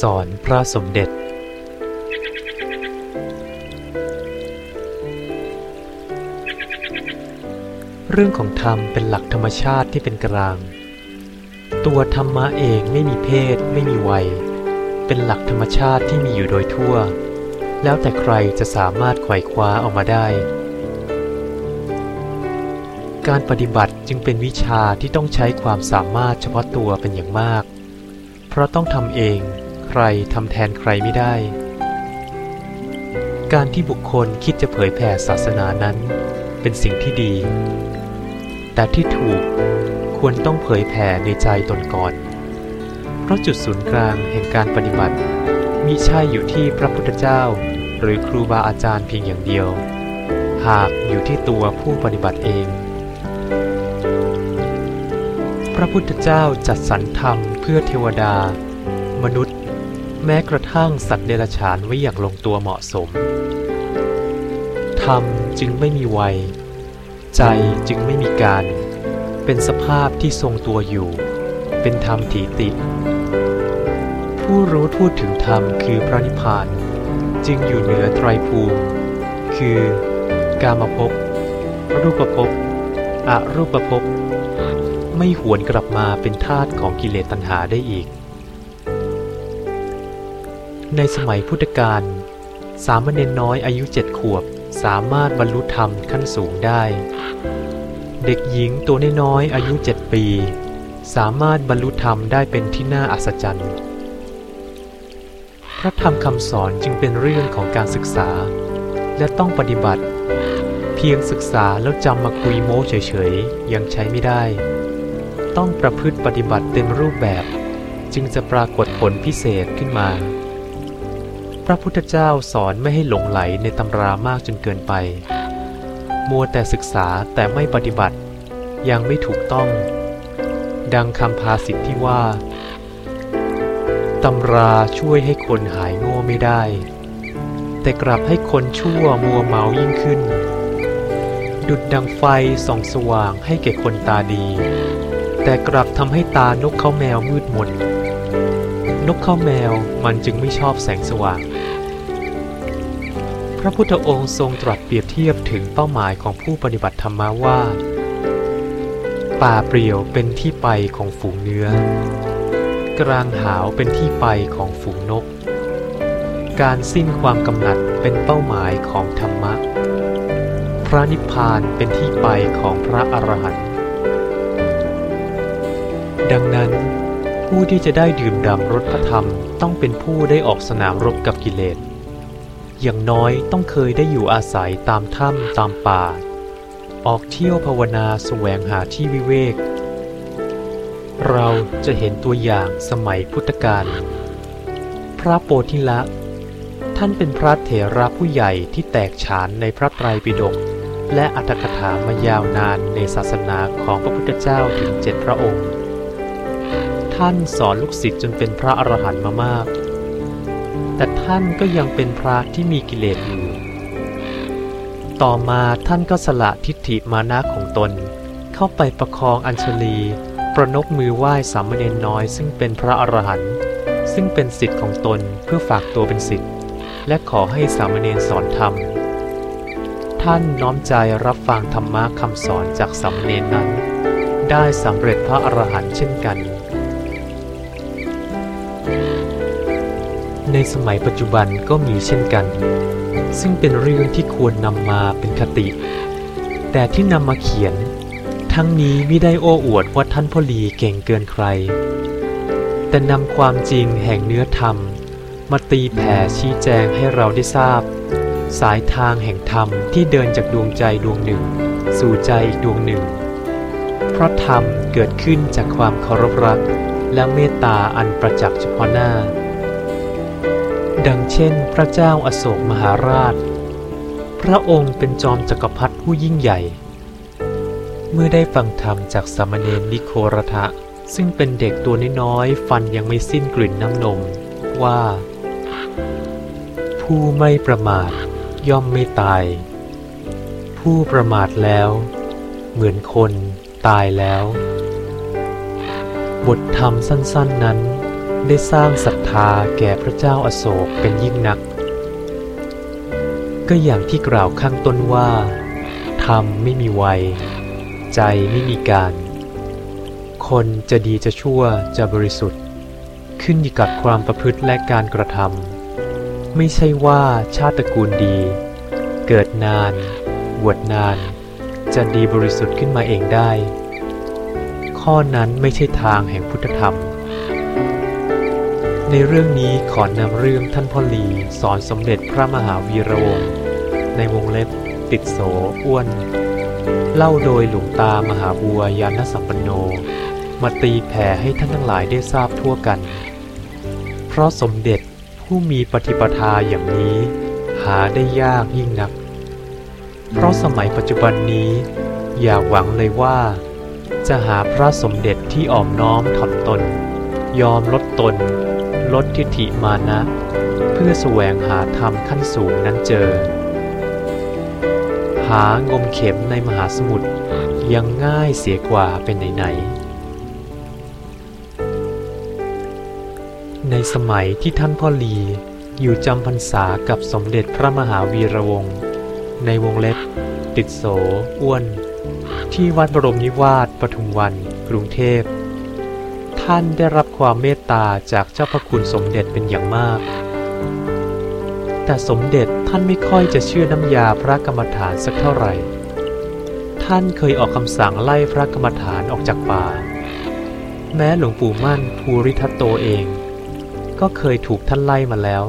สอนพระสมเด็จ เรื่องของธรรมเป็นหลักธรรมชาติที่เป็นกลาง ตัวธรรมะเองไม่มีเพศไม่มีวัย เป็นหลักธรรมชาติที่มีอยู่โดยทั่ว แล้วแต่ใครจะสามารถไขว่คว้าออกมาได้ การปฏิบัติจึงเป็นวิชาที่ต้องใช้ความสามารถเฉพาะตัวเป็นอย่างมาก ราะต้องทำเอง ใครทำแทนใครไม่ได้ การที่บุคคลคิดจะเผยแผ่ศาสนานั้น เป็นสิ่งที่ดี แต่ที่ถูกควรต้องเผยแผ่ในใจตนก่อน เพราะจุดศูนย์กลางแห่งการปฏิบัติมิใช่อยู่ที่พระพุทธเจ้า หรือครูบาอาจารย์เพียงอย่างเดียว หากอยู่ที่ตัวผู้ปฏิบัติเอง พระพุทธเจ้าจัดสรรธรรม พื่อเทวดา มนุษย์ แม้กระทั่งสัตว์เดรัจฉานไว้อย่างลงตัวเหมาะสม ธรรมจึงไม่มีวัย ใจจึงไม่มีการ เป็นสภาพที่ทรงตัวอยู่ เป็นธรรมถีติ ผู้รู้พูดถึงธรรมคือพระนิพพาน จึงอยู่เหนือไตรภูมิ คือกามภพรูปภพอรูปภพ ไม่หวนกลับมาเป็นทาสของกิเลสตัณหาได้อีก ในสมัยพุทธกาลสามเณรน้อยอายุเจ็ดขวบสามารถบรรลุธรรมขั้นสูงได้ เด็กหญิงตัวน้อยอายุเจ็ดปี สามารถบรรลุธรรมได้เป็นที่น่าอัศจรรย์พระธรรมคำสอนจึงเป็นเรื่องของการศึกษา และต้องปฏิบัติ เพียงศึกษาแล้วจำมาคุยโม้เฉยๆ ยังใช้ไม่ได้ ต้องประพฤติปฏิบัติเต็มรูปแบบ จึงจะปรากฏผลพิเศษขึ้นมา พระพุทธเจ้าสอนไม่ให้หลงไหลในตำรามากจนเกินไป มัวแต่ศึกษาแต่ไม่ปฏิบัติ ยังไม่ถูกต้อง ดังคำพาสิทธิ์ที่ว่าตำราช่วยให้คนหายโง่ไม่ได้ แต่กลับให้คนชั่วมัวเมายิ่งขึ้น ดุดดังไฟส่องสว่างให้แก่คนตาดี แต่กลับทำให้ตานกเขาแมวมืดมน นกเข้าแมวมันจึงไม่ชอบแสงสว่าง พระพุทธองค์ทรงตรัสเปรียบเทียบถึงเป้าหมายของผู้ปฏิบัติธรรมาว่า ป่าเปลี่ยวเป็นที่ไปของฝูงเนื้อ กลางหาวเป็นที่ไปของฝูงนก การสิ้นความกำหนัดเป็นเป้าหมายของธรรมะ พระนิพพานเป็นที่ไปของพระอรหันต์ ดังนั้น ผู้ที่จะได้ดื่มด่ำรสพระธรรมต้องเป็นผู้ได้ออกสนามรบกับกิเลส อย่างน้อยต้องเคยได้อยู่อาศัยตามถ้ำตามป่า ออกเที่ยวภาวนาแสวงหาที่วิเวก เราจะเห็นตัวอย่างสมัยพุทธกาลพระโปธิละท่านเป็นพระเถระผู้ใหญ่ที่แตกฉานในพระไตรปิฎกและอัตถกถามายาวนานในศาสนาของพระพุทธเจ้าถึงเจ็ดพระองค์ ท่านสอนลูกศิษย์จนเป็นพระอรหันต์มามาก แต่ท่านก็ยังเป็นพระที่มีกิเลสอยู่ ต่อมาท่านก็สละทิฏฐิมานะของตน เข้าไปประคองอัญชลี ประนกมือไหว้สามเณรน้อย ซึ่งเป็นพระอรหันต์ซึ่งเป็นสิทธิ์ของตนเพื่อฝากตัวเป็นสิทธิ์และขอให้สามเณรสอนธรรม ท่านน้อมใจรับฟังธรรมะคำสอนจากสามเณรนั้น ได้สำเร็จพระอรหันต์เช่นกัน ในสมัยปัจจุบันก็มีเช่นกัน ซึ่งเป็นเรื่องที่ควรนำมาเป็นคติ แต่ที่นำมาเขียน ทั้งนี้ไม่ได้โอ้อวดว่าท่านพ่อลีเก่งเกินใคร แต่นำความจริงแห่งเนื้อธรรม มาตีแผ่ชี้แจงให้เราได้ทราบ สายทางแห่งธรรมที่เดินจากดวงใจดวงหนึ่ง สู่ใจอีกดวงหนึ่ง เพราะธรรมเกิดขึ้นจากความเคารพรักและเมตตาอันประจักษ์เฉพาะหน้า ดังเช่น พระเจ้าอโศกมหาราช พระองค์เป็นจอมจักรพรรดิผู้ยิ่งใหญ่ เมื่อได้ฟังธรรมจากสามเณรนิโครทะ ซึ่งเป็นเด็กตัวน้อยๆฟันยังไม่สิ้นกลิ่นน้ำนม ว่า ผู้ไม่ประมาทย่อมไม่ตาย ผู้ประมาทแล้ว เหมือนคนตายแล้ว บทธรรมสั้นๆนั้น ได้สร้างศรัทธาแก่พระเจ้าอโศกเป็นยิ่งนัก ก็อย่างที่กล่าวข้างต้นว่าธรรมไม่มีวัย ใจไม่มีการ คนจะดีจะชั่วจะบริสุทธิ์ ขึ้นอยู่กับความประพฤติและการกระทำไม่ใช่ว่าชาติตระกูลดี เกิดนานบวชนาน จะดีบริสุทธิ์ขึ้นมาเองได้ ข้อนั้นไม่ใช่ทางแห่งพุทธธรรม ในเรื่องนี้ขอนำเรื่องท่านพ่อลีสอนสมเด็จพระมหาวีระวงศ์ในวงเล็บติดโสอ้วน เล่าโดยหลวงตามหาบัวยานสัมปันโน มาตีแผ่ให้ท่านทั้งหลายได้ทราบทั่วกัน เพราะสมเด็จผู้มีปฏิปทาอย่างนี้ หาได้ยากยิ่งนัก เพราะสมัยปัจจุบันนี้ อย่าหวังเลยว่า จะหาพระสมเด็จที่อ่อมน้อมถ่อมตน ยอมลดตน ลดทิฏฐิมานะ เพื่อแสวงหาธรรมขั้นสูงนั้นเจอ หางมเข็มในมหาสมุทรยังง่ายเสียกว่าเป็นไหนๆในสมัยที่ท่านพ่อลีอยู่จำพรรษากับสมเด็จพระมหาวีระวงศ์ในวงเล็บ ติดโสอ้วน ที่วัดบรมนิวาสปทุมวัน กรุงเทพ ท่านได้รับความเมตตาจากเจ้าพระคุณสมเด็จเป็นอย่างมาก แต่สมเด็จท่านไม่ค่อยจะเชื่อน้ำยาพระกรรมฐานสักเท่าไหร่ ท่านเคยออกคำสั่งไล่พระกรรมฐานออกจากป่า แม้หลวงปู่มั่นภูริทัตโตเอง ก็เคยถูกท่านไล่มาแล้ว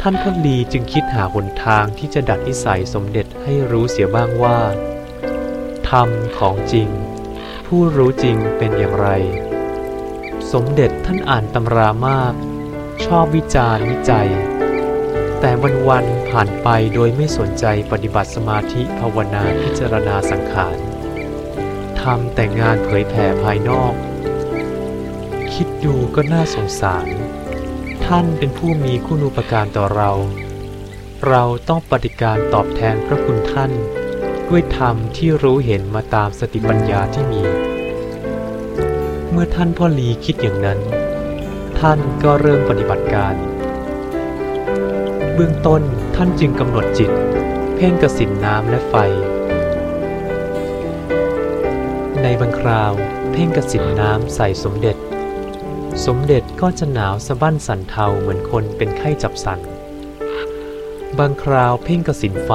ท่านพ่อลีจึงคิดหาหนทางที่จะดัดนิสัยสมเด็จให้รู้เสียบ้างว่าธรรมของจริง ผู้รู้จริงเป็นอย่างไร สมเด็จท่านอ่านตำรามาก ชอบวิจารณ์วิจัย แต่วันวันๆผ่านไปโดยไม่สนใจปฏิบัติสมาธิภาวนาพิจารณาสังขารทำแต่งานเผยแผ่ภายนอก คิดดูก็น่าสงสาร ท่านเป็นผู้มีคุณูปการต่อเรา เราต้องปฏิการตอบแทนพระคุณท่าน ด้วยธรรมที่รู้เห็นมาตามสติปัญญาที่มี เมื่อท่านพ่อลีคิดอย่างนั้น ท่านก็เริ่มปฏิบัติการ เบื้องต้นท่านจึงกำหนดจิต เพ่งกระสินน้ำและไฟ ในบางคราว เพ่งกระสินน้ำใส่สมเด็จ สมเด็จก็จะหนาวสะบั้นสันเทาเหมือนคนเป็นไข้จับสัน บางคราวเพ่งกระสินไฟ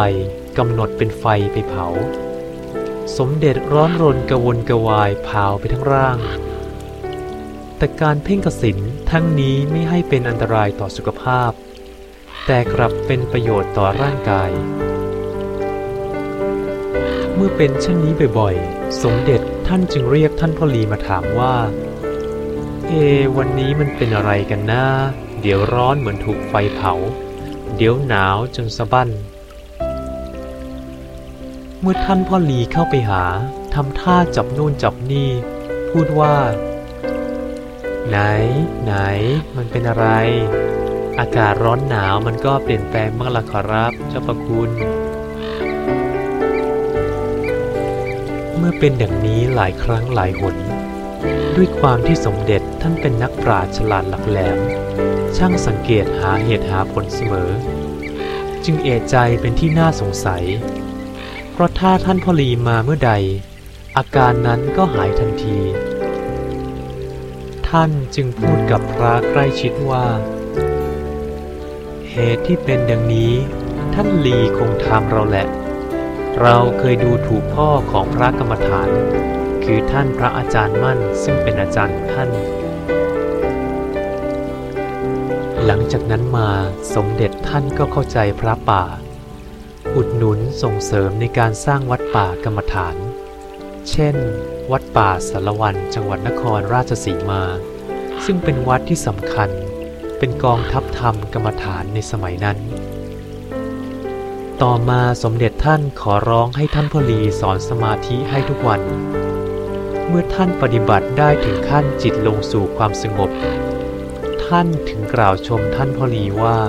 กำหนดเป็นไฟไปเผา สมเด็จร้อนรนกระวนกระวายเผาไปทั้งร่าง แต่การเพ่งกสินทั้งนี้ไม่ให้เป็นอันตรายต่อสุขภาพ แต่กลับเป็นประโยชน์ต่อร่างกาย เมื่อเป็นเช่นนี้บ่อยๆ สมเด็จท่านจึงเรียกท่านพ่อลีมาถามว่า เอ วันนี้มันเป็นอะไรกันนะเดี๋ยวร้อนเหมือนถูกไฟเผา เดี๋ยวหนาวจนสะบั้น มื่อท่านพ่อหลีเข้าไปหาทำท่าจับนู่นจับนี่ พูดว่า ไหน ไหน มันเป็นอะไร อากาศร้อนหนาวมันก็เปลี่ยนแปลงบ้างละขอรับ เจ้าประคุณ เมื่อเป็นอย่างนี้หลายครั้งหลายหน ด้วยความที่สมเด็จท่านเป็นนักปราชญ์ฉลาดหลักแหลม ช่างสังเกตหาเหตุหาผลเสมอ จึงเอะใจเป็นที่น่าสงสัย เพราะถ้าท่านพ่อลีมาเมื่อใด อาการนั้นก็หายทันที ท่านจึงพูดกับพระใกล้ชิดว่า เหตุที่เป็นดังนี้ ท่านลีคงทำเราแหละ เราเคยดูถูกพ่อของพระกรรมฐาน คือท่านพระอาจารย์มั่นซึ่งเป็นอาจารย์ท่าน หลังจากนั้นมาสมเด็จท่านก็เข้าใจพระป่า อุดหนุนส่งเสริมในการสร้างวัดป่ากรรมฐาน เช่น วัดป่าสารวันจังหวัดนครราชสีมา ซึ่งเป็นวัดที่สำคัญ เป็นกองทัพธรรมกรรมฐานในสมัยนั้น ต่อมาสมเด็จท่านขอร้องให้ท่านพ่อลีสอนสมาธิให้ทุกวัน เมื่อท่านปฏิบัติได้ถึงขั้นจิตลงสู่ความสงบ ท่านถึงกล่าวชมท่านพ่อลีว่า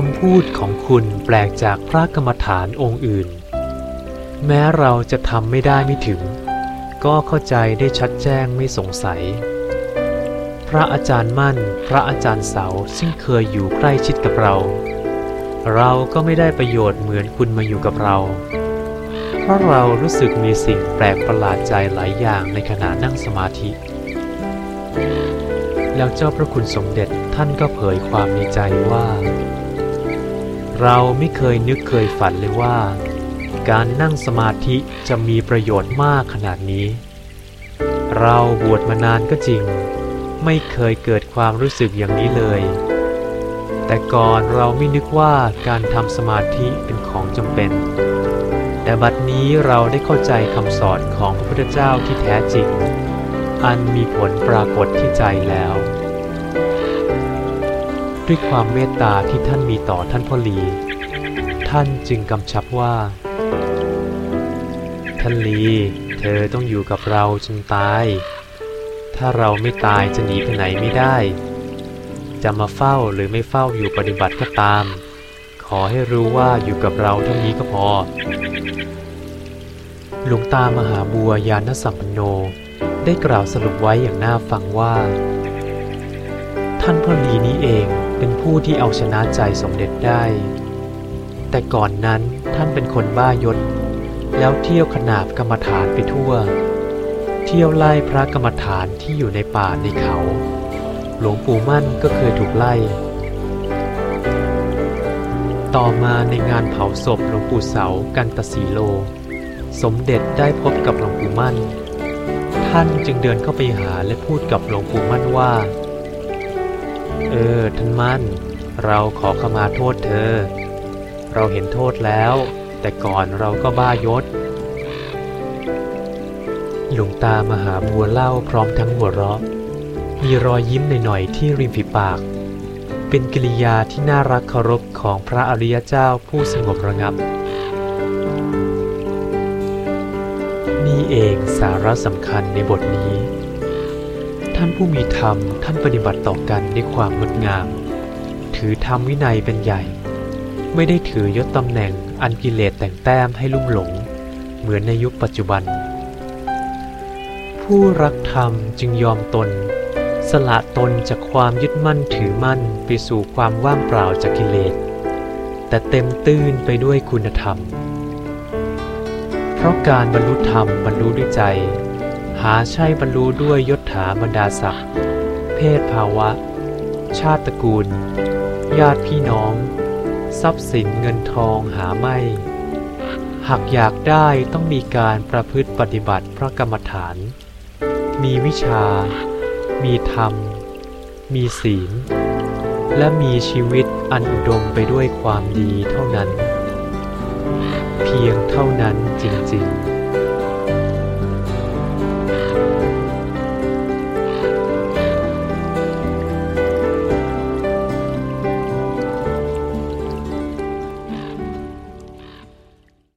คำพูดของคุณแปลกจากพระกรรมฐานองค์อื่น แม้เราจะทำไม่ได้ไม่ถึง ก็เข้าใจได้ชัดแจ้งไม่สงสัย พระอาจารย์มั่น พระอาจารย์เสาซึ่งเคยอยู่ใกล้ชิดกับเรา เราก็ไม่ได้ประโยชน์เหมือนคุณมาอยู่กับเรา เพราะเรารู้สึกมีสิ่งแปลกประหลาดใจหลายอย่างในขณะนั่งสมาธิแล้วเจ้าพระคุณสมเด็จท่านก็เผยความในใจว่า เราไม่เคยนึกเคยฝันเลยว่า การนั่งสมาธิจะมีประโยชน์มากขนาดนี้ เราบวชมานานก็จริง ไม่เคยเกิดความรู้สึกอย่างนี้เลย แต่ก่อนเราไม่นึกว่าการทำสมาธิเป็นของจำเป็น แต่บัดนี้เราได้เข้าใจคำสอนของพระพุทธเจ้าที่แท้จริง อันมีผลปรากฏที่ใจแล้ว ด้วยความเมตตาที่ท่านมีต่อท่านพ่อลี ท่านจึงกำชับว่า ท่านลี เธอต้องอยู่กับเราจนตาย ถ้าเราไม่ตายจะหนีไปไหนไม่ได้ จะมาเฝ้าหรือไม่เฝ้าอยู่ปฏิบัติก็ตาม ขอให้รู้ว่าอยู่กับเราเท่านี้ก็พอ หลวงตามหาบัวยานสัมปันโนได้กล่าวสรุปไว้อย่างน่าฟังว่า ท่านพ่อลีนี้เอง เป็นผู้ที่เอาชนะใจสมเด็จได้ แต่ก่อนนั้นท่านเป็นคนบ้ายศ แล้วเที่ยวขนาบกรรมฐานไปทั่ว เที่ยวไล่พระกรรมฐานที่อยู่ในป่าในเขา หลวงปู่มั่นก็เคยถูกไล่ ต่อมาในงานเผาศพหลวงปู่เสากันตสีโล สมเด็จได้พบกับหลวงปู่มั่น ท่านจึงเดินเข้าไปหาและพูดกับหลวงปู่มั่นว่า เออ ท่านมั่น เราขอขมาโทษเธอ เราเห็นโทษแล้ว แต่ก่อนเราก็บ้ายศ หลวงตามหาบัวเล่าพร้อมทั้งหัวเราะ มีรอยยิ้มหน่อยๆที่ริมฝีปาก เป็นกิริยาที่น่ารักเคารพของพระอริยเจ้าผู้สงบระงับ นี่เองสาระสำคัญในบทนี้ ท่านผู้มีธรรมท่านปฏิบัติต่อกันด้วยความงดงาม ถือธรรมวินัยเป็นใหญ่ ไม่ได้ถือยศตำแหน่งอันกิเลสแต่งแต้มให้ลุ่มหลง เหมือนในยุคปัจจุบัน ผู้รักธรรมจึงยอมตน สละตนจากความยึดมั่นถือมั่นไปสู่ความว่างเปล่าจากกิเลส แต่เต็มตื้นไปด้วยคุณธรรม เพราะการบรรลุธรรมบรรลุด้วยใจ หาใช่บรรลุด้วยยศถาบรรดาศักดิ์เพศภาวะ ชาติตระกูล ญาติพี่น้อง ทรัพย์สินเงินทองหาไม่ หากอยากได้ต้องมีการประพฤติปฏิบัติพระกรรมฐาน มีวิชา มีธรรม มีศีล และมีชีวิตอันอุดมไปด้วยความดีเท่านั้น เพียงเท่านั้นจริงๆ